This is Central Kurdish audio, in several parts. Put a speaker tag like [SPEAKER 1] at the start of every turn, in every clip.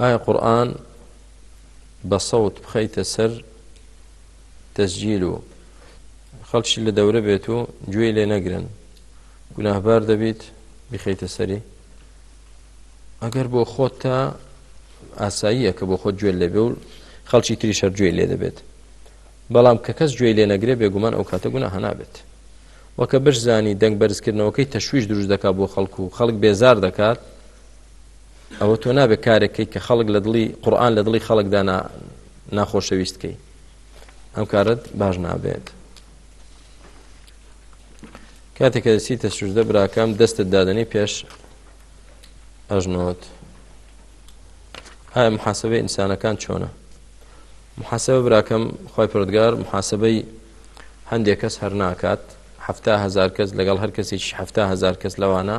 [SPEAKER 1] ئایا قورآن بە سەوت بخەیتە سەر تەسجیل و خەڵکی لە دەورە بێت و گوێی لێ نەگرن گوناهبار دەبیت بخەیتە سەری ئەگەر بۆ خۆت تا ئاساییە کە بۆ خۆت گوێ لێ بێ و خەڵکی تری شەر گوێی لێ دەبێت بەڵام کە کەس گوێی لێ نەگرێ بێگومان ئەو کاتە گونا هەنابێت وەکە بشزانی دەنگ بەرزکردنەوەکەی تەشویش دروست دەکات بۆ خەڵکو و خەڵک بێزار دەکات ئەوە تۆ نابێت کارێکەکەی کە خەڵک لە دڵی قورآان لە دڵی خەڵکدا ناخۆشەویست بکەی ئەم کارت باش نابێت کاتێک کە دەسی تەسوشدە براکەم دەستت دادنی پێش ئەژنۆت ئایا محاسبەی ئینسانەکان چۆنە محاسبە براکەم خی پردگار محاسبەی هەندێک کەس هەر ناکات هزار کەس لەگەڵ هەر کەسێکی هزار کەس لەوانە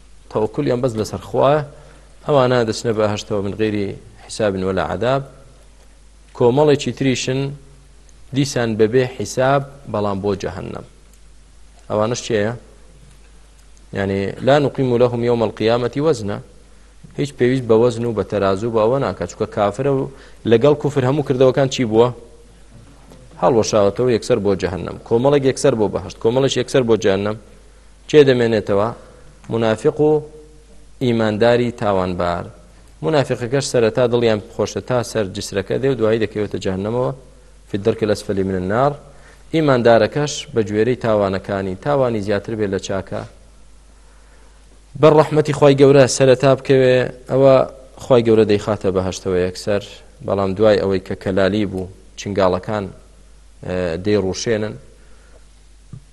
[SPEAKER 1] تەوەکولیان بەس لەسەر خوایە ئەوانە دەچنە بەهشتەوە من غێری حیسابن وەلا عذاب کۆمەڵێکی تریشن دیسان بەبێ حیساب بەڵام بۆ جەهنم ئەوانش چێە یعنی لا نقیم و لەهم یوم القیامەتی وەزنە هیچ پێویست بە وەزن و بە تەرازوو باوە ناکە چکە کافرە و لەگەڵ کوفر هەموو کردەوەکان چی بووە هەڵوەشاوەتەوە یەکسەر بۆ جەهنم کۆمەڵێک یەکسەر بۆ بەهشت کۆمەڵش یەکسەر بۆ جەهنم کێ دەمێنێتەوە مونافیق و ئیمانداری تاوانبار منافقەکەش سەرەتا دڵیان خۆشە تا سەر جسرەکە دێ و دوایی دەکەوێتە جەهنمەوە في الدرك الأسفل من النار ئیماندارەکەش بە گوێرەی تاوانەکانی تاوانی زیاتر بێت لە چاکە بەر ڕەحمەتی خی گەورە سەرەتا بکەوێ ئەوە خی گەورە دەیخاتە بەهشتەوە یەکسەر بەڵام دوای ئەوەی کە کەلالی بوو چنگاڵەکان
[SPEAKER 2] دەیڕوشێنن